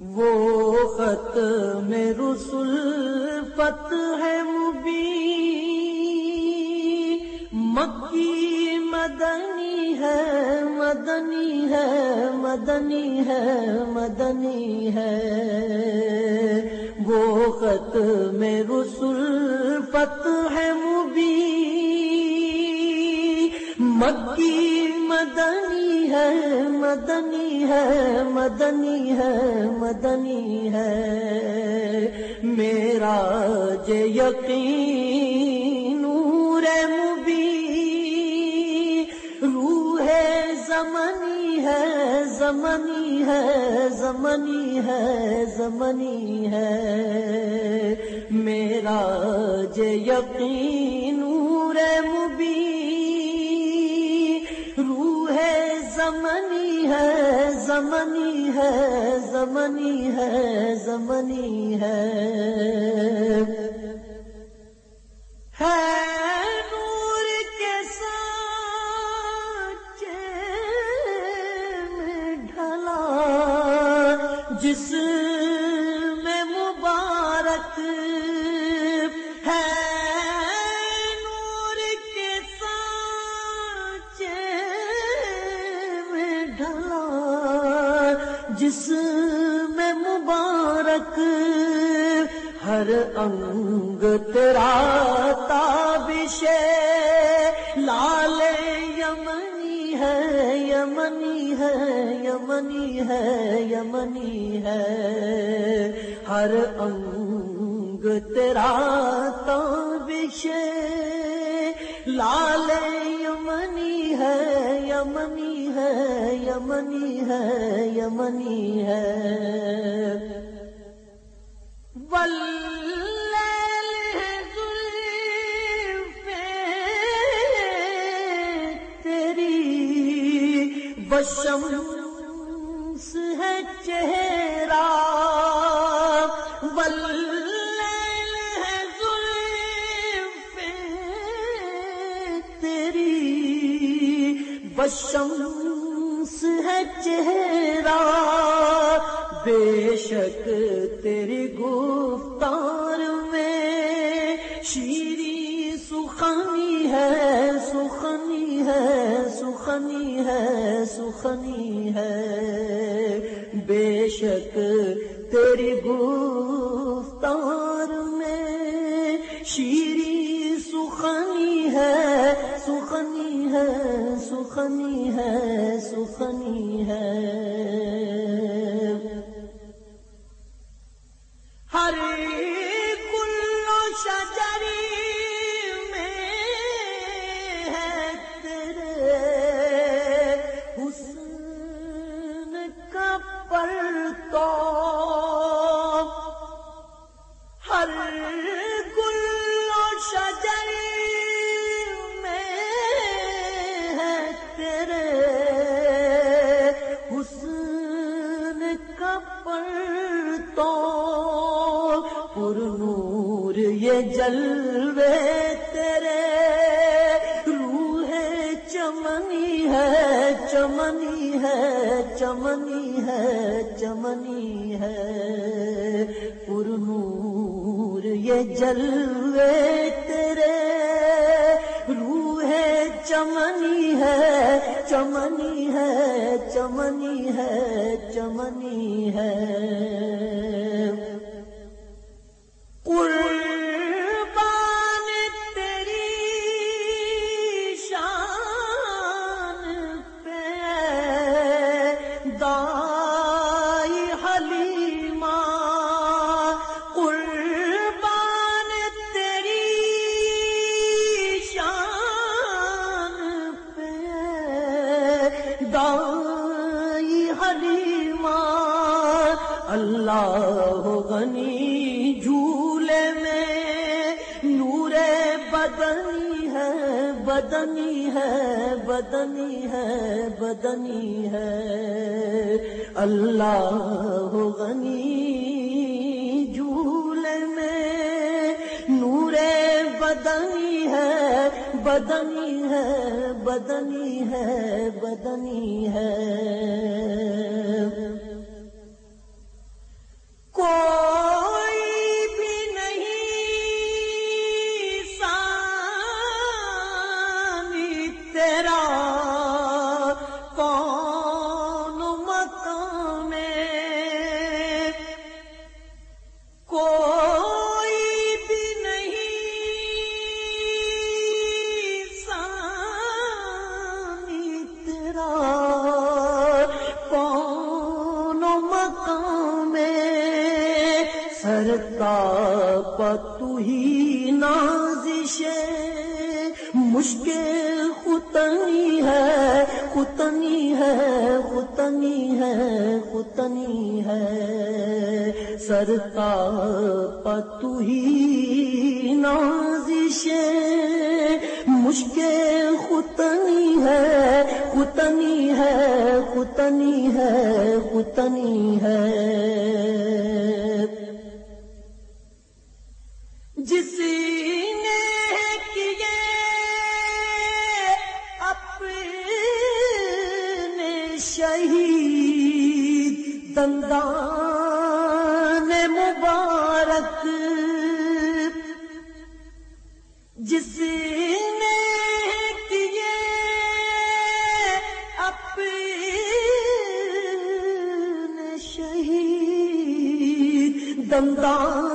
وہ خط میں رسول پت ہے مبی مکی مدنی ہے مدنی ہے مدنی ہے مدنی ہے۔ وہ خط میں رسول پت ہے مبی مکی مدنی ہے مدنی ہے مدنی ہے مدنی ہے۔ میرا یقین نور مبی روح زمنی ہے زمنی ہے زمنی ہے زمنی ہے۔ میرا یقین نور مبی روح زمنی ہے زمنی ہے زمنی ہے زمنی ہے۔ ہے نور کے سانچے میں ڈھلا، جس میں مبارک ہے۔ کے ڈھلا جس میں مبارک، ہر انگ تیرا تابش لال یمنی ہے یمنی ہے یمنی ہے یمنی ہے۔ ہر انگ تیرا تابش لال یمنی ہے یمنی ہے یمنی ہے یمنی ہے۔ بل تیری بشم تیری بشم ہے چہرہ، بے شک تیری گفتار میں شیری سخنی ہے سخنی ہے سخنی ہے سخنی ہے۔ بے شک تیری گفتار میں شیری سخنی ہے سخنی ہے۔ سخنی ہے سخنی ہے۔ ہر چمنی ہے چمنی ہے چمنی ہے۔ پرنور یہ جلوے تیرے۔ روح چمنی ہے چمنی ہے چمنی ہے چمنی ہے۔ اللہ غنی جھولے میں نور بدنی ہے بدنی ہے بدنی ہے بدنی ہے۔ اللہ غنی جھولے میں نور بدنی ہے بدنی ہے بدنی ہے بدنی ہے۔ الله نازش مشکل خطنی ہے خطنی ہے خطنی ہے خطنی ہے۔ سرکار پتو ہی نازش مشکل خطنی ہے خطنی ہے خطنی ہے خطنی ہے۔ جس نے کیے اپنے شہید دندان مبارک جس نے کیے اپنے شہید دندان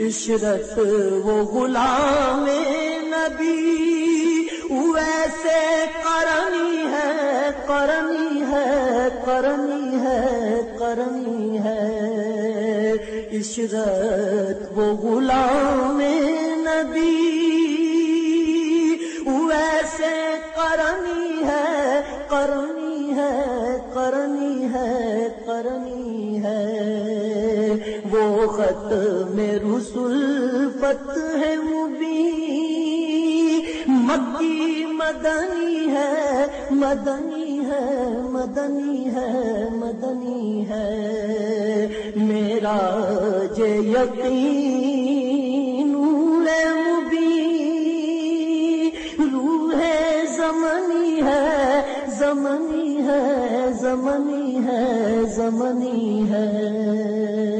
عشرت وہ غلام نبی ویسے کرنی ہے کرنی ہے کرنی ہے کرنی ہے۔ عشرت وہ غلام نبی ویسے کرنی ہے کرنی ہے کرنی ہے کرنی خط میں رسول فت ہے مبی مکی مدنی ہے مدنی ہے مدنی ہے مدنی ہے۔ میرا جے یقین نور مبی روح زمنی ہے زمنی ہے زمنی ہے زمنی ہے۔